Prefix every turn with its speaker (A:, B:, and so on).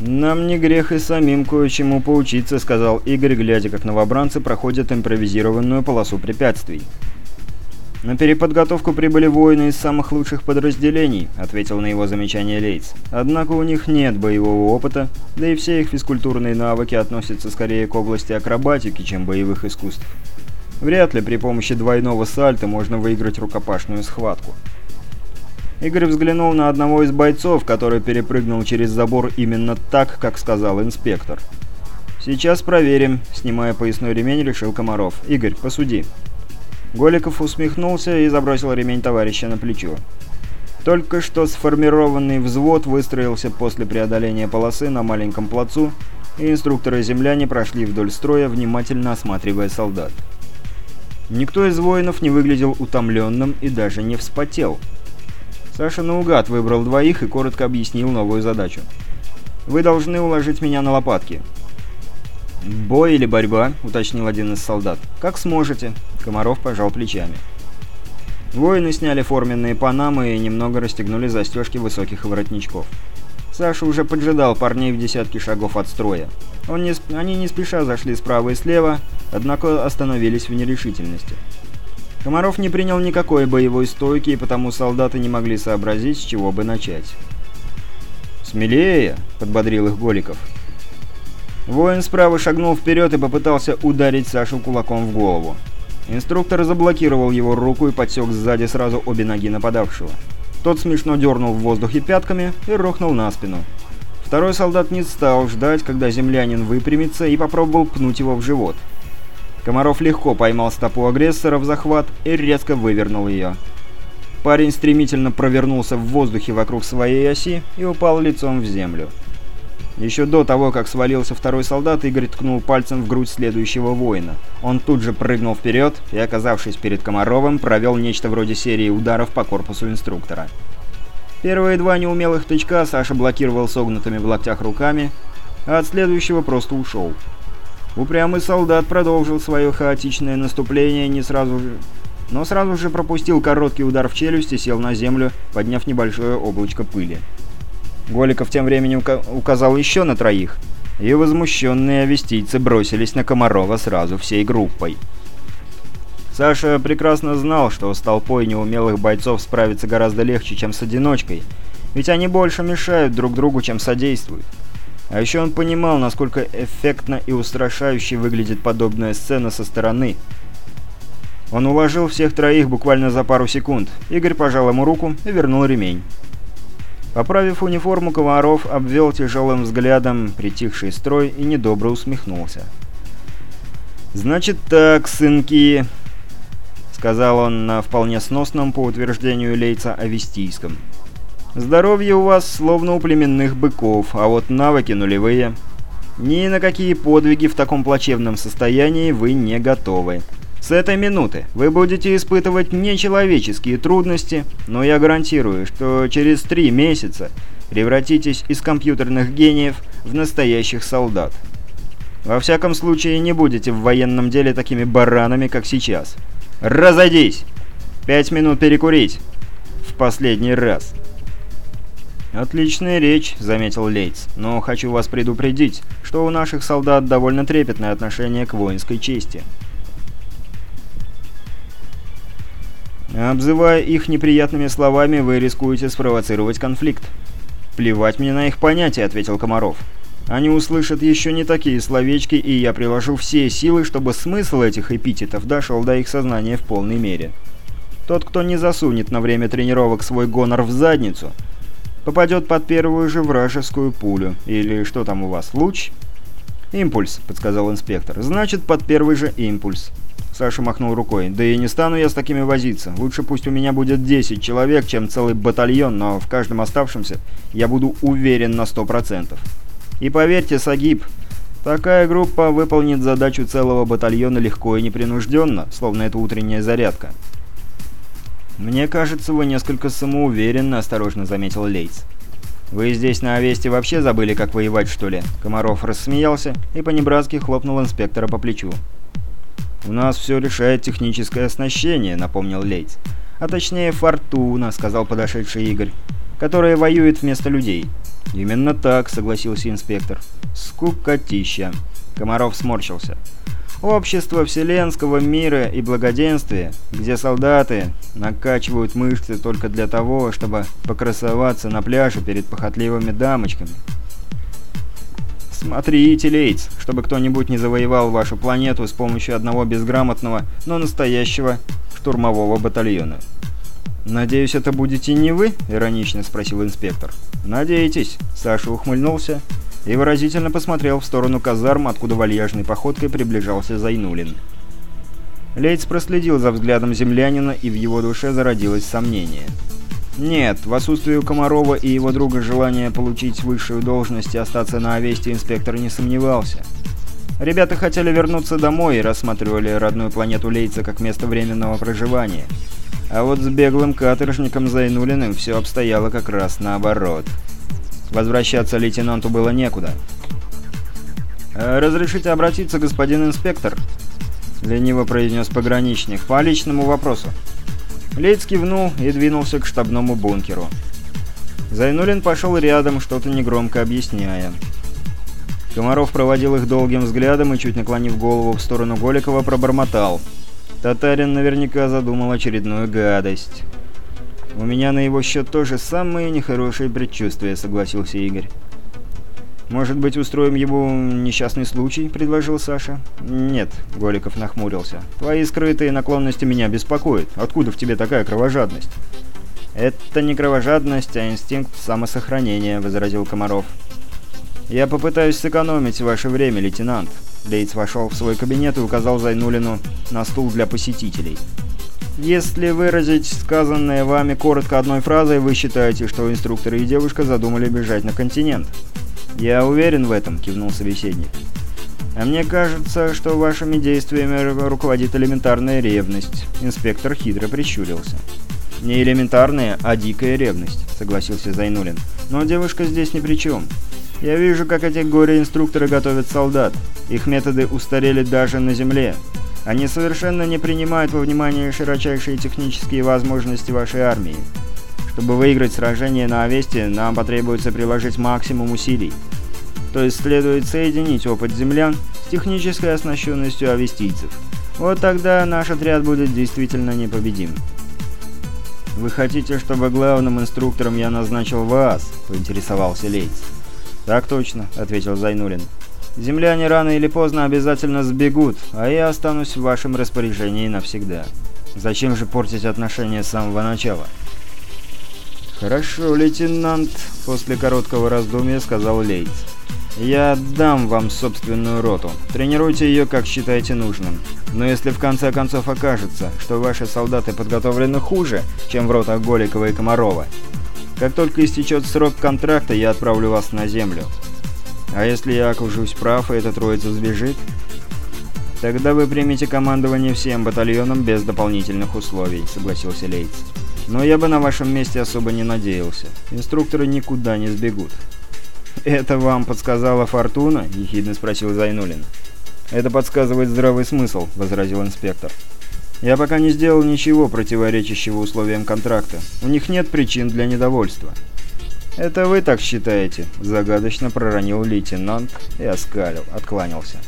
A: «Нам не грех и самим кое-чему поучиться», — сказал Игорь, глядя, как новобранцы проходят импровизированную полосу препятствий. «На переподготовку прибыли воины из самых лучших подразделений», — ответил на его замечание Лейтс. «Однако у них нет боевого опыта, да и все их физкультурные навыки относятся скорее к области акробатики, чем боевых искусств. Вряд ли при помощи двойного сальта можно выиграть рукопашную схватку». Игорь взглянул на одного из бойцов, который перепрыгнул через забор именно так, как сказал инспектор. «Сейчас проверим», — снимая поясной ремень, решил Комаров. «Игорь, посуди». Голиков усмехнулся и забросил ремень товарища на плечо. Только что сформированный взвод выстроился после преодоления полосы на маленьком плацу, и инструкторы-земляне прошли вдоль строя, внимательно осматривая солдат. Никто из воинов не выглядел утомленным и даже не вспотел. Саша наугад выбрал двоих и коротко объяснил новую задачу. «Вы должны уложить меня на лопатки». «Бой или борьба?» — уточнил один из солдат. «Как сможете». Комаров пожал плечами. Воины сняли форменные панамы и немного расстегнули застежки высоких воротничков. Саша уже поджидал парней в десятки шагов от строя. Он не, они не спеша зашли справа и слева, однако остановились в нерешительности. Комаров не принял никакой боевой стойки, и потому солдаты не могли сообразить, с чего бы начать. «Смелее!» — подбодрил их Голиков. Воин справа шагнул вперед и попытался ударить Сашу кулаком в голову. Инструктор заблокировал его руку и подсек сзади сразу обе ноги нападавшего. Тот смешно дернул в воздухе пятками и рухнул на спину. Второй солдат не стал ждать, когда землянин выпрямится, и попробовал пнуть его в живот. Комаров легко поймал стопу агрессора в захват и резко вывернул ее. Парень стремительно провернулся в воздухе вокруг своей оси и упал лицом в землю. Еще до того, как свалился второй солдат, Игорь ткнул пальцем в грудь следующего воина. Он тут же прыгнул вперед и, оказавшись перед Комаровым, провел нечто вроде серии ударов по корпусу инструктора. Первые два неумелых тычка Саша блокировал согнутыми в локтях руками, а от следующего просто ушел. Упрямый солдат продолжил свое хаотичное наступление, не сразу же... но сразу же пропустил короткий удар в челюсть и сел на землю, подняв небольшое облачко пыли. Голиков тем временем указал еще на троих, и возмущенные авестийцы бросились на Комарова сразу всей группой. Саша прекрасно знал, что с толпой неумелых бойцов справиться гораздо легче, чем с одиночкой, ведь они больше мешают друг другу, чем содействуют. А еще он понимал, насколько эффектно и устрашающе выглядит подобная сцена со стороны. Он уложил всех троих буквально за пару секунд. Игорь пожал ему руку и вернул ремень. Поправив униформу, Комаров обвел тяжелым взглядом притихший строй и недобро усмехнулся. «Значит так, сынки», — сказал он на вполне сносном по утверждению Лейца Авестийском. Здоровье у вас словно у племенных быков, а вот навыки нулевые. Ни на какие подвиги в таком плачевном состоянии вы не готовы. С этой минуты вы будете испытывать нечеловеческие трудности, но я гарантирую, что через три месяца превратитесь из компьютерных гениев в настоящих солдат. Во всяком случае, не будете в военном деле такими баранами, как сейчас. Разойдись! Пять минут перекурить. В последний раз. «Отличная речь», — заметил Лейтс, — «но хочу вас предупредить, что у наших солдат довольно трепетное отношение к воинской чести». Обзывая их неприятными словами, вы рискуете спровоцировать конфликт. «Плевать мне на их понятия», — ответил Комаров. «Они услышат еще не такие словечки, и я приложу все силы, чтобы смысл этих эпитетов дошел до их сознания в полной мере. Тот, кто не засунет на время тренировок свой гонор в задницу, попадет под первую же вражескую пулю. Или что там у вас, луч?» «Импульс», — подсказал инспектор. «Значит, под первый же импульс». Саша махнул рукой. «Да и не стану я с такими возиться. Лучше пусть у меня будет 10 человек, чем целый батальон, но в каждом оставшемся я буду уверен на 100%. И поверьте, Сагиб, такая группа выполнит задачу целого батальона легко и непринужденно, словно это утренняя зарядка. «Мне кажется, вы несколько самоуверенно», — осторожно заметил Лейтс. «Вы здесь на Овесте вообще забыли, как воевать, что ли?» Комаров рассмеялся и по-небратски хлопнул инспектора по плечу. «У нас все решает техническое оснащение», — напомнил Лейтс. «А точнее, фортуна», — сказал подошедший Игорь. которая воюет вместо людей». «Именно так», — согласился инспектор. «Скукотища». Комаров сморщился. Общество вселенского мира и благоденствия, где солдаты накачивают мышцы только для того, чтобы покрасоваться на пляже перед похотливыми дамочками. Смотрите, Лейтс, чтобы кто-нибудь не завоевал вашу планету с помощью одного безграмотного, но настоящего штурмового батальона. «Надеюсь, это будете не вы?» — иронично спросил инспектор. «Надеетесь», — Саша ухмыльнулся и выразительно посмотрел в сторону казарм, откуда вальяжной походкой приближался Зайнулин. Лейтс проследил за взглядом землянина, и в его душе зародилось сомнение. Нет, в отсутствие Комарова и его друга желания получить высшую должность и остаться на Овесте инспектор не сомневался. Ребята хотели вернуться домой и рассматривали родную планету Лейца как место временного проживания. А вот с беглым каторжником Зайнулиным все обстояло как раз наоборот. Возвращаться лейтенанту было некуда. «Э, «Разрешите обратиться, господин инспектор?» — лениво произнес пограничник. «По личному вопросу». Лейц кивнул и двинулся к штабному бункеру. Зайнулин пошел рядом, что-то негромко объясняя. Комаров проводил их долгим взглядом и, чуть наклонив голову в сторону Голикова, пробормотал. Татарин наверняка задумал очередную гадость. «У меня на его счет тоже самые нехорошие предчувствия», — согласился Игорь. «Может быть, устроим ему несчастный случай?» — предложил Саша. «Нет», — Голиков нахмурился. «Твои скрытые наклонности меня беспокоят. Откуда в тебе такая кровожадность?» «Это не кровожадность, а инстинкт самосохранения», — возразил Комаров. «Я попытаюсь сэкономить ваше время, лейтенант». Лейтс вошел в свой кабинет и указал Зайнулину на стул для посетителей. Если выразить сказанное вами коротко одной фразой, вы считаете, что инструкторы и девушка задумали бежать на континент. «Я уверен в этом», — кивнул собеседник. «А мне кажется, что вашими действиями руководит элементарная ревность». Инспектор хитро прищурился. «Не элементарная, а дикая ревность», — согласился Зайнулин. «Но девушка здесь ни при чем. Я вижу, как эти горе-инструкторы готовят солдат. Их методы устарели даже на Земле. Они совершенно не принимают во внимание широчайшие технические возможности вашей армии. Чтобы выиграть сражение на Авесте, нам потребуется приложить максимум усилий. То есть следует соединить опыт землян с технической оснащенностью авестийцев. Вот тогда наш отряд будет действительно непобедим. «Вы хотите, чтобы главным инструктором я назначил вас?» – поинтересовался Лейтс. «Так точно», – ответил Зайнулин. Земляне рано или поздно обязательно сбегут, а я останусь в вашем распоряжении навсегда. Зачем же портить отношения с самого начала? «Хорошо, лейтенант», — после короткого раздумья сказал Лейтс. «Я дам вам собственную роту. Тренируйте ее, как считаете нужным. Но если в конце концов окажется, что ваши солдаты подготовлены хуже, чем в ротах Голикова и Комарова, как только истечет срок контракта, я отправлю вас на землю. А если я окажусь прав, и эта троица сбежит? Тогда вы примете командование всем батальоном без дополнительных условий, согласился Лейтс. Но я бы на вашем месте особо не надеялся. Инструкторы никуда не сбегут. «Это вам подсказала Фортуна?» – ехидно спросил Зайнулин. «Это подсказывает здравый смысл», – возразил инспектор. «Я пока не сделал ничего противоречащего условиям контракта. У них нет причин для недовольства. «Это вы так считаете?» – загадочно проронил лейтенант и оскалил, откланялся.